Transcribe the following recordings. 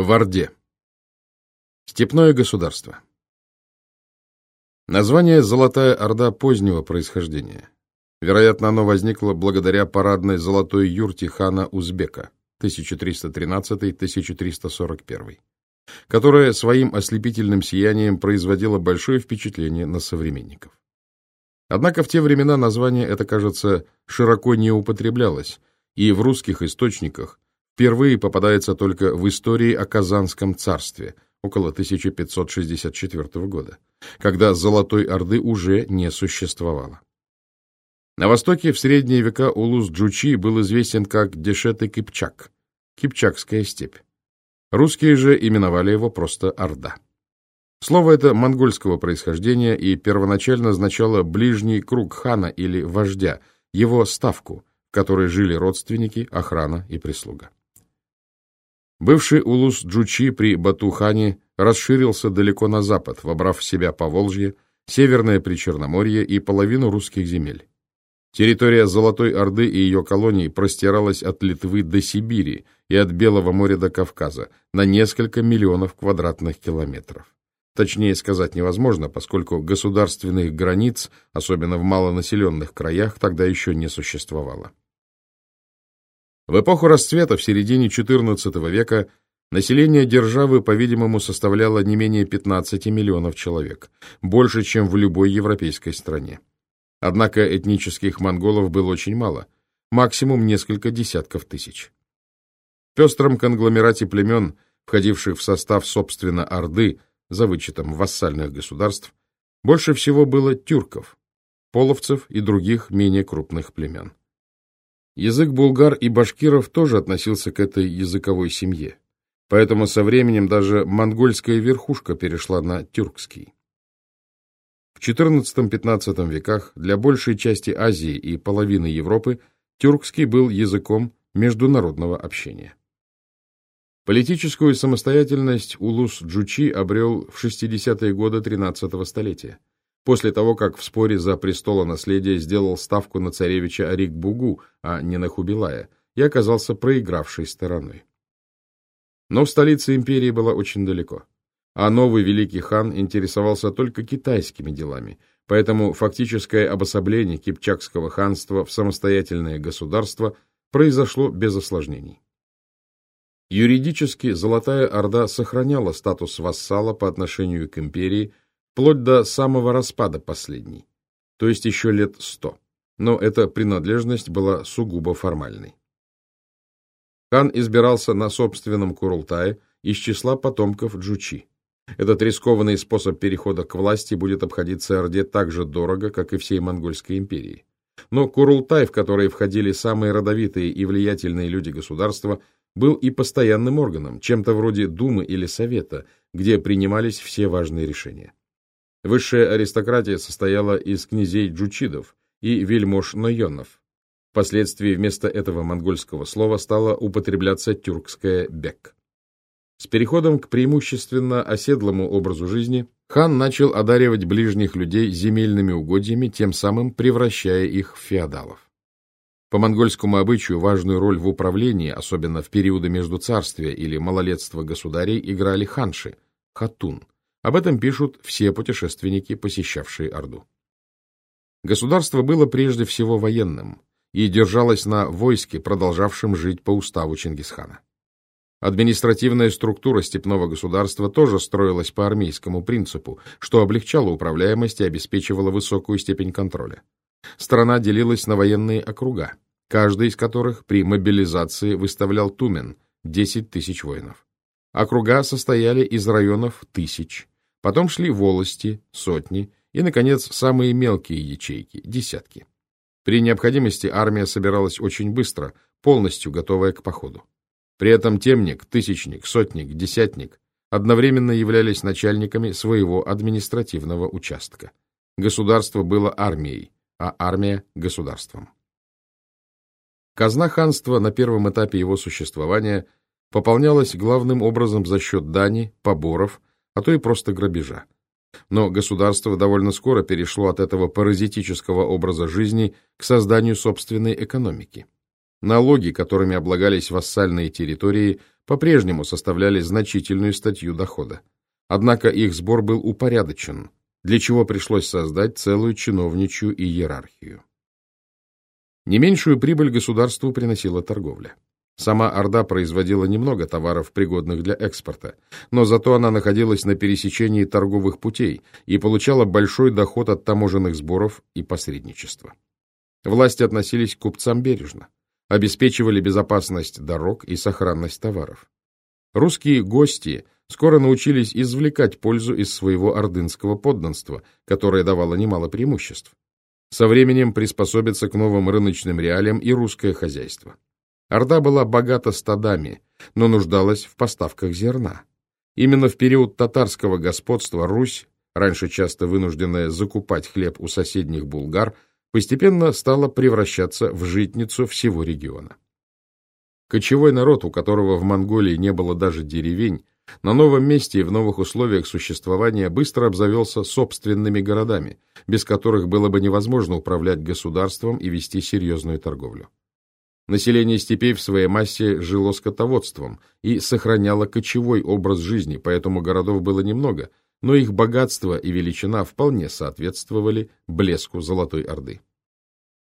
В Орде. Степное государство. Название «Золотая Орда» позднего происхождения. Вероятно, оно возникло благодаря парадной золотой юрте хана Узбека 1313-1341, которая своим ослепительным сиянием производила большое впечатление на современников. Однако в те времена название это, кажется, широко не употреблялось, и в русских источниках впервые попадается только в истории о Казанском царстве около 1564 года, когда Золотой Орды уже не существовало. На востоке в средние века улус Джучи был известен как Дешет-и-Кипчак, Кипчакская степь. Русские же именовали его просто Орда. Слово это монгольского происхождения и первоначально означало ближний круг хана или вождя, его ставку, в которой жили родственники, охрана и прислуга. Бывший улус Джучи при Батухане расширился далеко на запад, вобрав в себя Поволжье, Северное Причерноморье и половину русских земель. Территория Золотой Орды и ее колоний простиралась от Литвы до Сибири и от Белого моря до Кавказа на несколько миллионов квадратных километров. Точнее сказать невозможно, поскольку государственных границ, особенно в малонаселенных краях, тогда еще не существовало. В эпоху расцвета в середине XIV века население державы, по-видимому, составляло не менее 15 миллионов человек, больше, чем в любой европейской стране. Однако этнических монголов было очень мало, максимум несколько десятков тысяч. В пестром конгломерате племен, входивших в состав, собственно, Орды, за вычетом вассальных государств, больше всего было тюрков, половцев и других менее крупных племен. Язык булгар и башкиров тоже относился к этой языковой семье, поэтому со временем даже монгольская верхушка перешла на тюркский. В XIV-XV веках для большей части Азии и половины Европы тюркский был языком международного общения. Политическую самостоятельность Улус Джучи обрел в 60-е годы XIII столетия, после того, как в споре за престолонаследие сделал ставку на царевича Арик-Бугу, а не на Хубилая, и оказался проигравшей стороной. Но в столице империи была очень далеко а новый великий хан интересовался только китайскими делами, поэтому фактическое обособление Кипчакского ханства в самостоятельное государство произошло без осложнений. Юридически Золотая Орда сохраняла статус вассала по отношению к империи вплоть до самого распада последней, то есть еще лет сто, но эта принадлежность была сугубо формальной. Хан избирался на собственном Курултае из числа потомков Джучи. Этот рискованный способ перехода к власти будет обходиться Орде так же дорого, как и всей Монгольской империи. Но Курултай, в который входили самые родовитые и влиятельные люди государства, был и постоянным органом, чем-то вроде Думы или Совета, где принимались все важные решения. Высшая аристократия состояла из князей джучидов и вельмож Нойонов. Впоследствии вместо этого монгольского слова стало употребляться тюркское «бек». С переходом к преимущественно оседлому образу жизни хан начал одаривать ближних людей земельными угодьями, тем самым превращая их в феодалов. По монгольскому обычаю важную роль в управлении, особенно в периоды между царствия или малолетства государей, играли ханши, хатун. Об этом пишут все путешественники, посещавшие Орду. Государство было прежде всего военным и держалось на войске, продолжавшем жить по уставу Чингисхана. Административная структура степного государства тоже строилась по армейскому принципу, что облегчало управляемость и обеспечивало высокую степень контроля. Страна делилась на военные округа, каждый из которых при мобилизации выставлял тумен – 10 тысяч воинов. Округа состояли из районов тысяч, потом шли волости, сотни и, наконец, самые мелкие ячейки – десятки. При необходимости армия собиралась очень быстро, полностью готовая к походу. При этом темник, тысячник, сотник, десятник одновременно являлись начальниками своего административного участка. Государство было армией, а армия – государством. Казна ханства на первом этапе его существования пополнялась главным образом за счет дани, поборов, а то и просто грабежа. Но государство довольно скоро перешло от этого паразитического образа жизни к созданию собственной экономики. Налоги, которыми облагались вассальные территории, по-прежнему составляли значительную статью дохода. Однако их сбор был упорядочен, для чего пришлось создать целую чиновничью иерархию. Не меньшую прибыль государству приносила торговля. Сама Орда производила немного товаров, пригодных для экспорта, но зато она находилась на пересечении торговых путей и получала большой доход от таможенных сборов и посредничества. Власти относились к купцам бережно, обеспечивали безопасность дорог и сохранность товаров. Русские гости скоро научились извлекать пользу из своего ордынского подданства, которое давало немало преимуществ. Со временем приспособится к новым рыночным реалиям и русское хозяйство. Орда была богата стадами, но нуждалась в поставках зерна. Именно в период татарского господства Русь, раньше часто вынужденная закупать хлеб у соседних булгар, постепенно стала превращаться в житницу всего региона. Кочевой народ, у которого в Монголии не было даже деревень, на новом месте и в новых условиях существования быстро обзавелся собственными городами, без которых было бы невозможно управлять государством и вести серьезную торговлю. Население степей в своей массе жило скотоводством и сохраняло кочевой образ жизни, поэтому городов было немного, но их богатство и величина вполне соответствовали блеску Золотой Орды.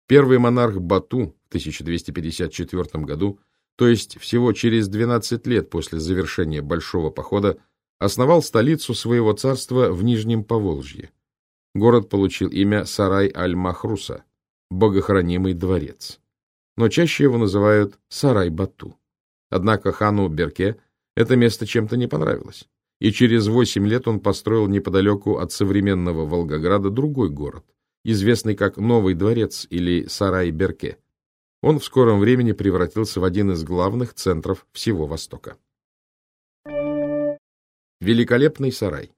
Первый монарх Бату в 1254 году, то есть всего через 12 лет после завершения Большого похода, основал столицу своего царства в Нижнем Поволжье. Город получил имя Сарай-аль-Махруса, богохранимый дворец но чаще его называют Сарай-Бату. Однако хану Берке это место чем-то не понравилось, и через восемь лет он построил неподалеку от современного Волгограда другой город, известный как Новый дворец или Сарай-Берке. Он в скором времени превратился в один из главных центров всего Востока. Великолепный сарай.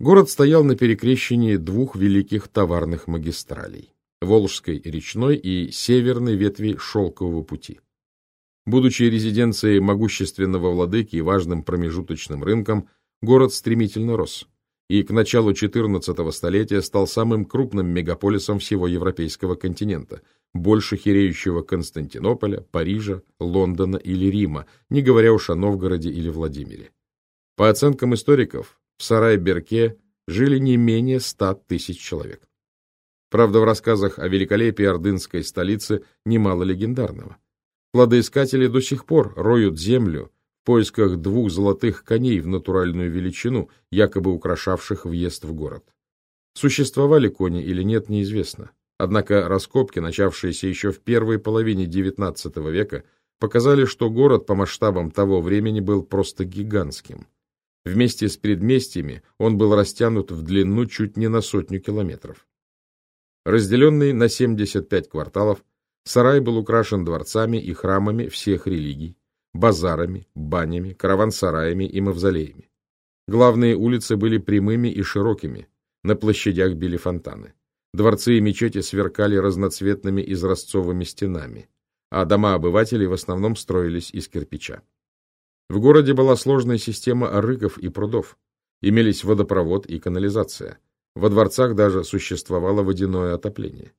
Город стоял на перекрещении двух великих товарных магистралей. Волжской речной и северной ветви Шелкового пути. Будучи резиденцией могущественного владыки и важным промежуточным рынком, город стремительно рос и к началу XIV столетия стал самым крупным мегаполисом всего европейского континента, больше хиреющего Константинополя, Парижа, Лондона или Рима, не говоря уж о Новгороде или Владимире. По оценкам историков, в Сарай-Берке жили не менее ста тысяч человек. Правда, в рассказах о великолепии ордынской столицы немало легендарного. Кладоискатели до сих пор роют землю в поисках двух золотых коней в натуральную величину, якобы украшавших въезд в город. Существовали кони или нет, неизвестно. Однако раскопки, начавшиеся еще в первой половине XIX века, показали, что город по масштабам того времени был просто гигантским. Вместе с предместьями он был растянут в длину чуть не на сотню километров. Разделенный на 75 кварталов, сарай был украшен дворцами и храмами всех религий, базарами, банями, караван-сараями и мавзолеями. Главные улицы были прямыми и широкими, на площадях били фонтаны. Дворцы и мечети сверкали разноцветными изразцовыми стенами, а дома обывателей в основном строились из кирпича. В городе была сложная система арыков и прудов, имелись водопровод и канализация – во дворцах даже существовало водяное отопление.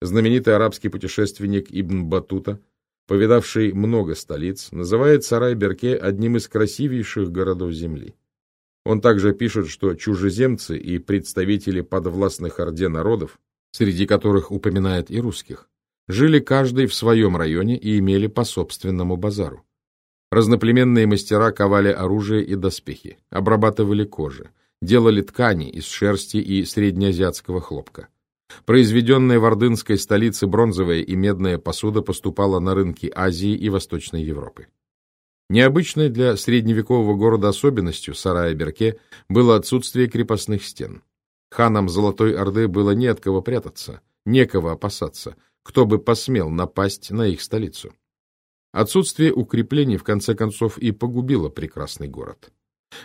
Знаменитый арабский путешественник Ибн Батута, повидавший много столиц, называет Сарай-Берке одним из красивейших городов Земли. Он также пишет, что чужеземцы и представители подвластных Орде народов, среди которых упоминает и русских, жили каждый в своем районе и имели по собственному базару. Разноплеменные мастера ковали оружие и доспехи, обрабатывали кожи, делали ткани из шерсти и среднеазиатского хлопка. Произведенная в ордынской столице бронзовая и медная посуда поступала на рынки Азии и Восточной Европы. Необычной для средневекового города особенностью Сарая-Берке было отсутствие крепостных стен. Ханам Золотой Орды было не от кого прятаться, некого опасаться, кто бы посмел напасть на их столицу. Отсутствие укреплений, в конце концов, и погубило прекрасный город.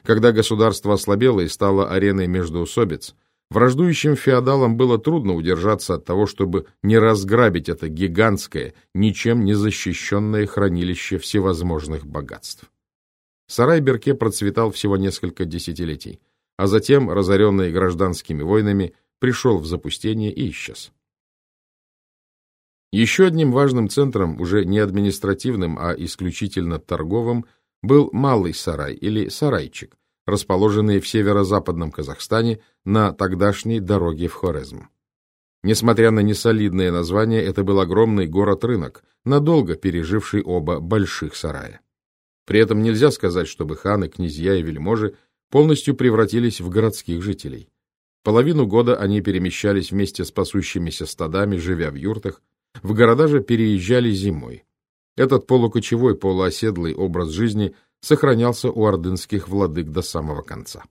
Когда государство ослабело и стало ареной междоусобиц, враждующим феодалам было трудно удержаться от того, чтобы не разграбить это гигантское, ничем не защищенное хранилище всевозможных богатств. Сарай Берке процветал всего несколько десятилетий, а затем, разоренный гражданскими войнами, пришел в запустение и исчез. Еще одним важным центром, уже не административным, а исключительно торговым, был Малый Сарай или Сарайчик, расположенный в северо-западном Казахстане на тогдашней дороге в Хорезм. Несмотря на несолидное название, это был огромный город-рынок, надолго переживший оба больших сарая. При этом нельзя сказать, чтобы ханы, князья и вельможи полностью превратились в городских жителей. Половину года они перемещались вместе с пасущимися стадами, живя в юртах, в города же переезжали зимой. Этот полукочевой, полуоседлый образ жизни сохранялся у ордынских владык до самого конца.